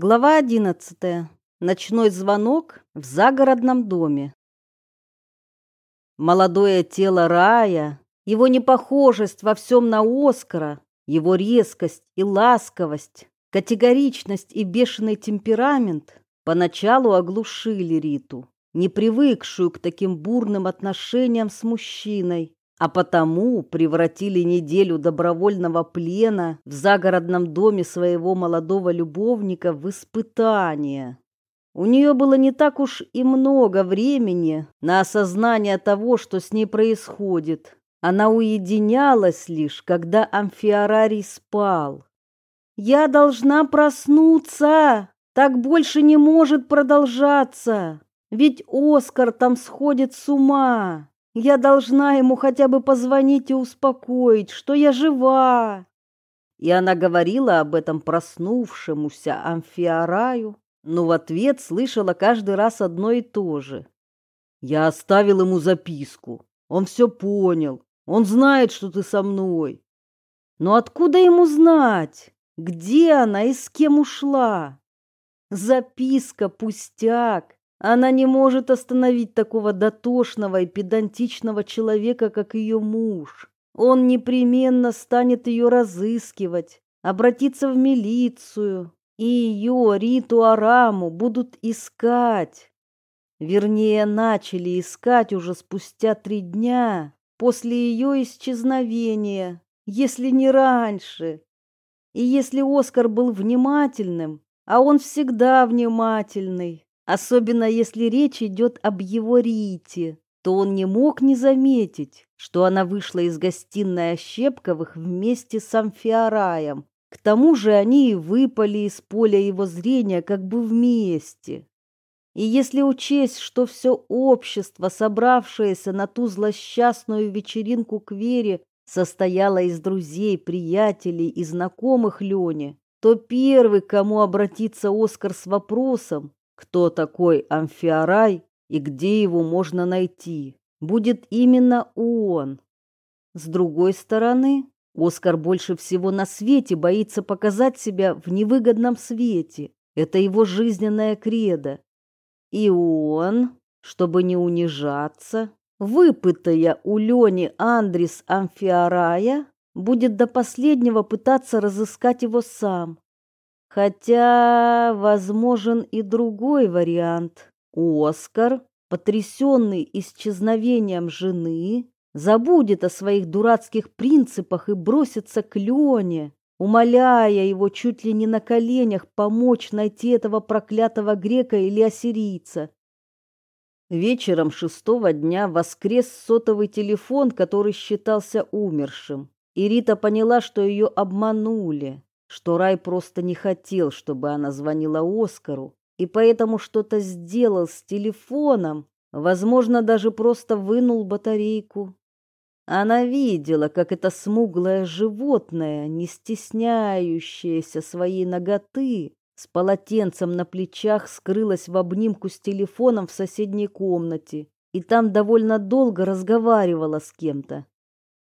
Глава одиннадцатая. Ночной звонок в загородном доме. Молодое тело Рая, его непохожесть во всем на Оскара, его резкость и ласковость, категоричность и бешеный темперамент поначалу оглушили Риту, не привыкшую к таким бурным отношениям с мужчиной а потому превратили неделю добровольного плена в загородном доме своего молодого любовника в испытание. У нее было не так уж и много времени на осознание того, что с ней происходит. Она уединялась лишь, когда амфиарарий спал. «Я должна проснуться! Так больше не может продолжаться! Ведь Оскар там сходит с ума!» Я должна ему хотя бы позвонить и успокоить, что я жива. И она говорила об этом проснувшемуся амфиараю, но в ответ слышала каждый раз одно и то же. Я оставил ему записку. Он все понял. Он знает, что ты со мной. Но откуда ему знать, где она и с кем ушла? Записка пустяк. Она не может остановить такого дотошного и педантичного человека, как ее муж. Он непременно станет ее разыскивать, обратиться в милицию, и ее, Риту Араму, будут искать. Вернее, начали искать уже спустя три дня после ее исчезновения, если не раньше. И если Оскар был внимательным, а он всегда внимательный, Особенно если речь идет об его Рите, то он не мог не заметить, что она вышла из гостиной Ощепковых вместе с Амфиараем. К тому же они и выпали из поля его зрения как бы вместе. И если учесть, что все общество, собравшееся на ту злосчастную вечеринку к Вере, состояло из друзей, приятелей и знакомых Лене, то первый, кому обратиться Оскар с вопросом, кто такой Амфиарай и где его можно найти, будет именно он. С другой стороны, Оскар больше всего на свете боится показать себя в невыгодном свете. Это его жизненная кредо. И он, чтобы не унижаться, выпытая у Лени Андрис Амфиарая, будет до последнего пытаться разыскать его сам. Хотя возможен и другой вариант. Оскар, потрясенный исчезновением жены, забудет о своих дурацких принципах и бросится к Лене, умоляя его чуть ли не на коленях помочь найти этого проклятого грека или ассирийца. Вечером шестого дня воскрес сотовый телефон, который считался умершим, и Рита поняла, что ее обманули что Рай просто не хотел, чтобы она звонила Оскару, и поэтому что-то сделал с телефоном, возможно, даже просто вынул батарейку. Она видела, как это смуглое животное, не стесняющееся своей ноготы, с полотенцем на плечах скрылось в обнимку с телефоном в соседней комнате и там довольно долго разговаривала с кем-то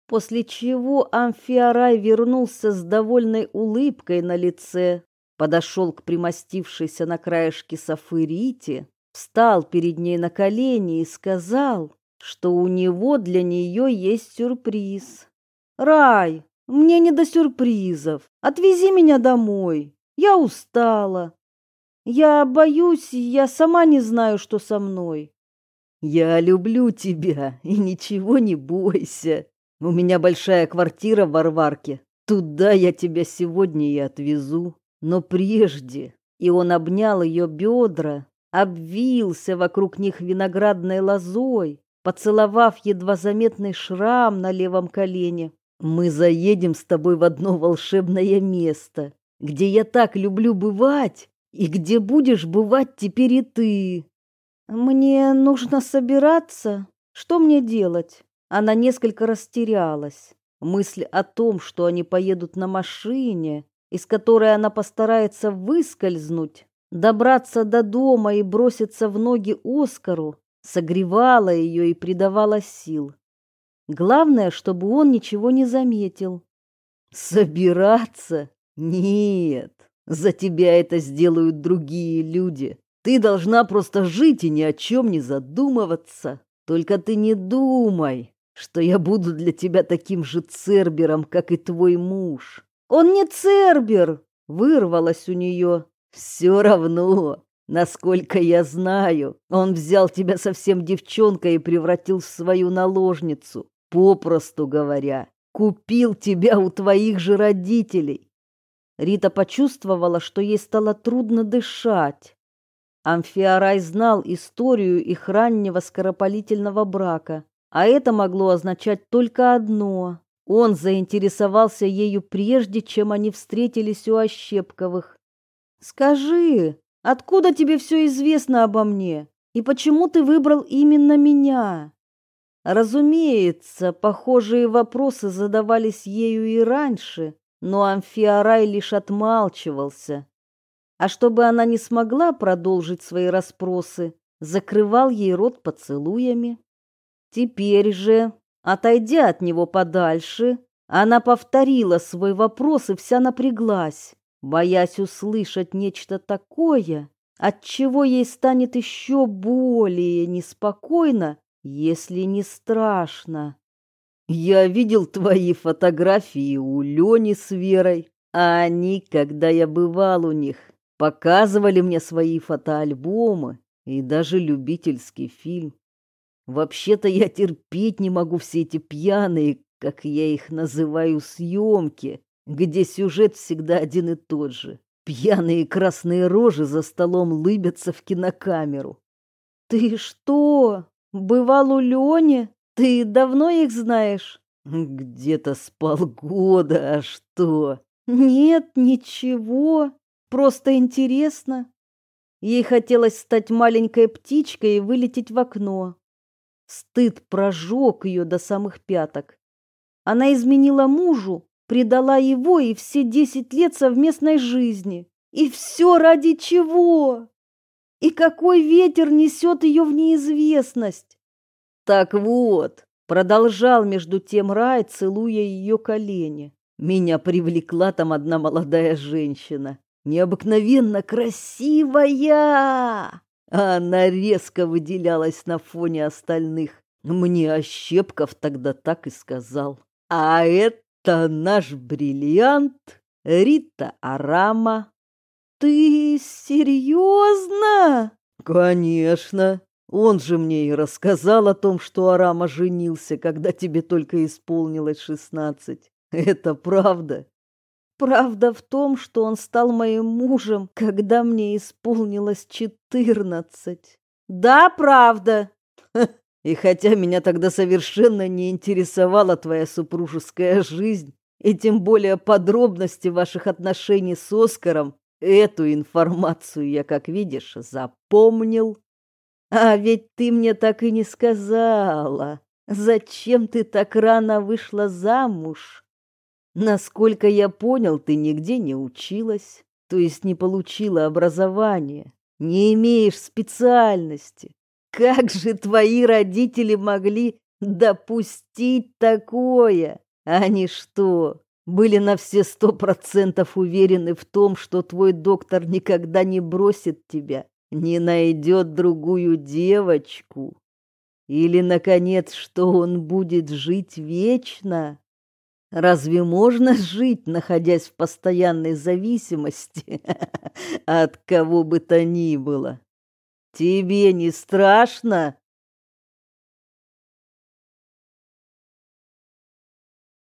после чего Амфиарай вернулся с довольной улыбкой на лице, подошел к примостившейся на краешке Сафырите, встал перед ней на колени и сказал, что у него для нее есть сюрприз. «Рай, мне не до сюрпризов. Отвези меня домой. Я устала. Я боюсь, я сама не знаю, что со мной». «Я люблю тебя, и ничего не бойся», у меня большая квартира в Варварке. Туда я тебя сегодня и отвезу. Но прежде...» И он обнял ее бедра, обвился вокруг них виноградной лозой, поцеловав едва заметный шрам на левом колене. «Мы заедем с тобой в одно волшебное место, где я так люблю бывать, и где будешь бывать теперь и ты». «Мне нужно собираться. Что мне делать?» Она несколько растерялась. Мысль о том, что они поедут на машине, из которой она постарается выскользнуть, добраться до дома и броситься в ноги Оскару, согревала ее и придавала сил. Главное, чтобы он ничего не заметил. Собираться? Нет, За тебя это сделают другие люди. Ты должна просто жить и ни о чем не задумываться. Только ты не думай, что я буду для тебя таким же цербером, как и твой муж. Он не цербер, вырвалось у нее. Все равно, насколько я знаю, он взял тебя совсем девчонкой и превратил в свою наложницу. Попросту говоря, купил тебя у твоих же родителей. Рита почувствовала, что ей стало трудно дышать. Амфиарай знал историю их раннего скоропалительного брака, а это могло означать только одно. Он заинтересовался ею прежде, чем они встретились у Ощепковых. «Скажи, откуда тебе все известно обо мне? И почему ты выбрал именно меня?» Разумеется, похожие вопросы задавались ею и раньше, но Амфиарай лишь отмалчивался. А чтобы она не смогла продолжить свои расспросы, закрывал ей рот поцелуями. Теперь же, отойдя от него подальше, она повторила свой вопрос и вся напряглась, боясь услышать нечто такое, от чего ей станет еще более неспокойно, если не страшно. Я видел твои фотографии у Лени с Верой, а они, когда я бывал у них, показывали мне свои фотоальбомы и даже любительский фильм. Вообще-то я терпеть не могу все эти пьяные, как я их называю, съемки, где сюжет всегда один и тот же. Пьяные красные рожи за столом лыбятся в кинокамеру. «Ты что, бывал у Лёни? Ты давно их знаешь?» «Где-то с полгода, а что?» «Нет, ничего, просто интересно». Ей хотелось стать маленькой птичкой и вылететь в окно. Стыд прожег ее до самых пяток. Она изменила мужу, предала его и все десять лет совместной жизни. И все ради чего? И какой ветер несет ее в неизвестность? Так вот, продолжал между тем Рай, целуя ее колени. Меня привлекла там одна молодая женщина, необыкновенно красивая. Она резко выделялась на фоне остальных. Мне Ощепков тогда так и сказал. А это наш бриллиант Рита Арама. Ты серьезно? Конечно. Он же мне и рассказал о том, что Арама женился, когда тебе только исполнилось шестнадцать. Это правда. Правда в том, что он стал моим мужем, когда мне исполнилось четырнадцать. Да, правда. И хотя меня тогда совершенно не интересовала твоя супружеская жизнь, и тем более подробности ваших отношений с Оскаром, эту информацию я, как видишь, запомнил. А ведь ты мне так и не сказала, зачем ты так рано вышла замуж? Насколько я понял, ты нигде не училась, то есть не получила образование, не имеешь специальности. Как же твои родители могли допустить такое? Они что, были на все сто процентов уверены в том, что твой доктор никогда не бросит тебя, не найдет другую девочку? Или, наконец, что он будет жить вечно? Разве можно жить, находясь в постоянной зависимости от кого бы то ни было? Тебе не страшно?